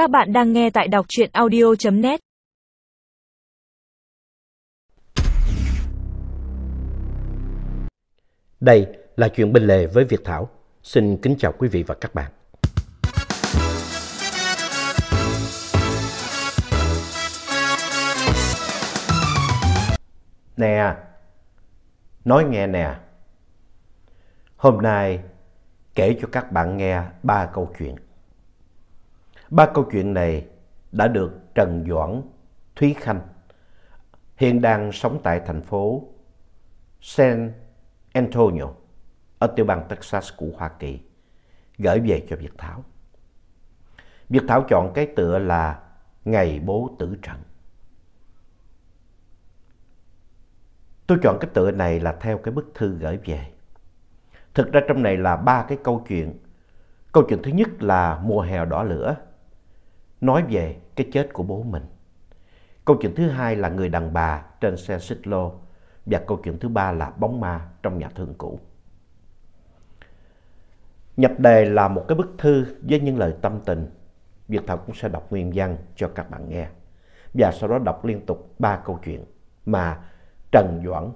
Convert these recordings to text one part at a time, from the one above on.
Các bạn đang nghe tại đọc truyện audio.net Đây là chuyện bên lề với Việt Thảo. Xin kính chào quý vị và các bạn. Nè, nói nghe nè. Hôm nay kể cho các bạn nghe ba câu chuyện. Ba câu chuyện này đã được Trần Doãn Thúy Khanh, hiện đang sống tại thành phố San Antonio ở tiểu bang Texas của Hoa Kỳ, gửi về cho Việt Thảo. Việt Thảo chọn cái tựa là Ngày bố tử trận. Tôi chọn cái tựa này là theo cái bức thư gửi về. Thực ra trong này là ba cái câu chuyện. Câu chuyện thứ nhất là mùa hè đỏ lửa, nói về cái chết của bố mình. Câu chuyện thứ hai là người đàn bà trên xe xích lô và câu chuyện thứ ba là bóng ma trong nhà thương cũ. Nhập đề là một cái bức thư với những lời tâm tình. Việt Thảo cũng sẽ đọc nguyên văn cho các bạn nghe. Và sau đó đọc liên tục ba câu chuyện mà Trần Doãn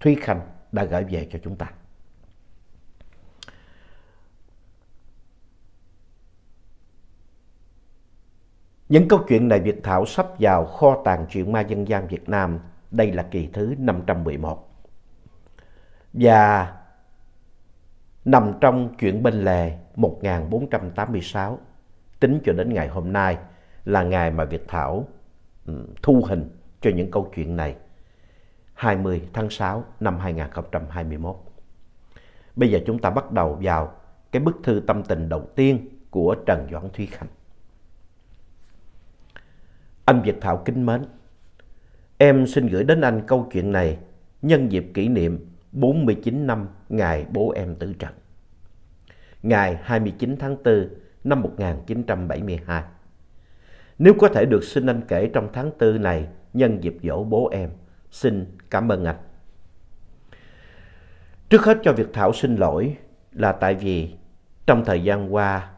Thúy Khanh đã gửi về cho chúng ta. Những câu chuyện này Việt Thảo sắp vào kho tàng truyện ma dân gian Việt Nam. Đây là kỳ thứ 511. Và nằm trong chuyện bên lề 1486, tính cho đến ngày hôm nay là ngày mà Việt Thảo thu hình cho những câu chuyện này 20 tháng 6 năm 2021. Bây giờ chúng ta bắt đầu vào cái bức thư tâm tình đầu tiên của Trần Doãn Thúy Khanh. Anh Việt Thảo kính mến, em xin gửi đến anh câu chuyện này nhân dịp kỷ niệm 49 năm ngày bố em tử trận. Ngày 29 tháng 4 năm 1972. Nếu có thể được xin anh kể trong tháng 4 này nhân dịp dỗ bố em, xin cảm ơn anh. Trước hết cho Việt Thảo xin lỗi là tại vì trong thời gian qua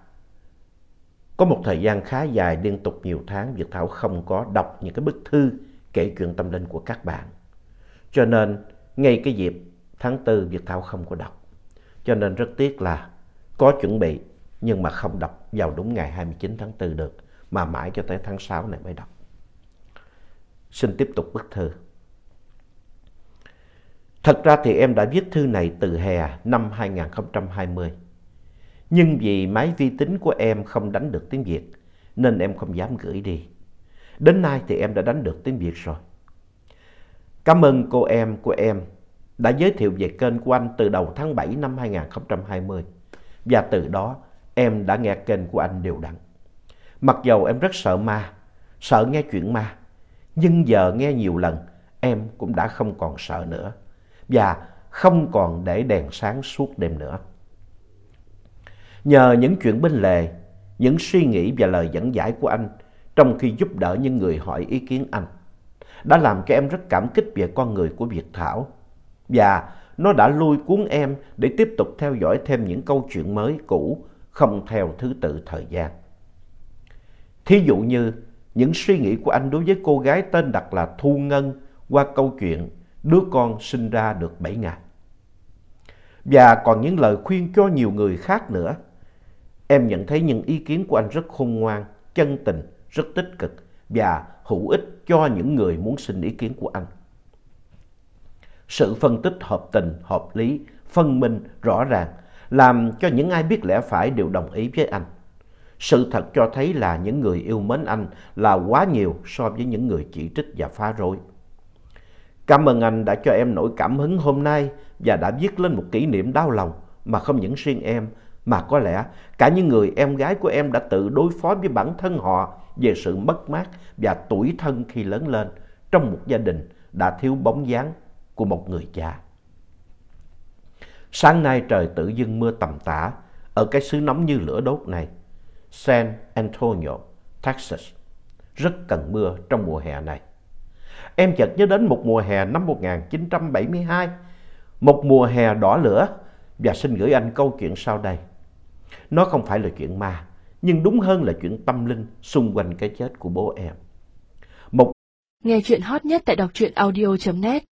có một thời gian khá dài, liên tục nhiều tháng, Việt Thảo không có đọc những cái bức thư kể chuyện tâm linh của các bạn. Cho nên, ngay cái dịp tháng 4 Việt Thảo không có đọc. Cho nên rất tiếc là có chuẩn bị, nhưng mà không đọc vào đúng ngày 29 tháng 4 được, mà mãi cho tới tháng 6 này mới đọc. Xin tiếp tục bức thư. Thật ra thì em đã viết thư này từ hè năm 2020. Nhưng vì máy vi tính của em không đánh được tiếng Việt nên em không dám gửi đi. Đến nay thì em đã đánh được tiếng Việt rồi. Cảm ơn cô em của em đã giới thiệu về kênh của anh từ đầu tháng 7 năm 2020. Và từ đó em đã nghe kênh của anh đều đặn. Mặc dầu em rất sợ ma, sợ nghe chuyện ma. Nhưng giờ nghe nhiều lần em cũng đã không còn sợ nữa. Và không còn để đèn sáng suốt đêm nữa. Nhờ những chuyện bên lề, những suy nghĩ và lời dẫn giải của anh trong khi giúp đỡ những người hỏi ý kiến anh đã làm cho em rất cảm kích về con người của Việt Thảo. Và nó đã lôi cuốn em để tiếp tục theo dõi thêm những câu chuyện mới cũ không theo thứ tự thời gian. Thí dụ như những suy nghĩ của anh đối với cô gái tên đặt là Thu Ngân qua câu chuyện đứa con sinh ra được 7 ngày. Và còn những lời khuyên cho nhiều người khác nữa. Em nhận thấy những ý kiến của anh rất khôn ngoan, chân tình, rất tích cực và hữu ích cho những người muốn xin ý kiến của anh. Sự phân tích hợp tình, hợp lý, phân minh, rõ ràng làm cho những ai biết lẽ phải đều đồng ý với anh. Sự thật cho thấy là những người yêu mến anh là quá nhiều so với những người chỉ trích và phá rối. Cảm ơn anh đã cho em nổi cảm hứng hôm nay và đã viết lên một kỷ niệm đau lòng mà không những riêng em mà có lẽ cả những người em gái của em đã tự đối phó với bản thân họ về sự mất mát và tuổi thân khi lớn lên trong một gia đình đã thiếu bóng dáng của một người cha. Sáng nay trời tự dưng mưa tầm tã ở cái xứ nóng như lửa đốt này, San Antonio, Texas, rất cần mưa trong mùa hè này. Em chợt nhớ đến một mùa hè năm 1972, một mùa hè đỏ lửa và xin gửi anh câu chuyện sau đây. Nó không phải là chuyện ma, nhưng đúng hơn là chuyện tâm linh xung quanh cái chết của bố em. Một Nghe chuyện hot nhất tại đọc truyện audio.net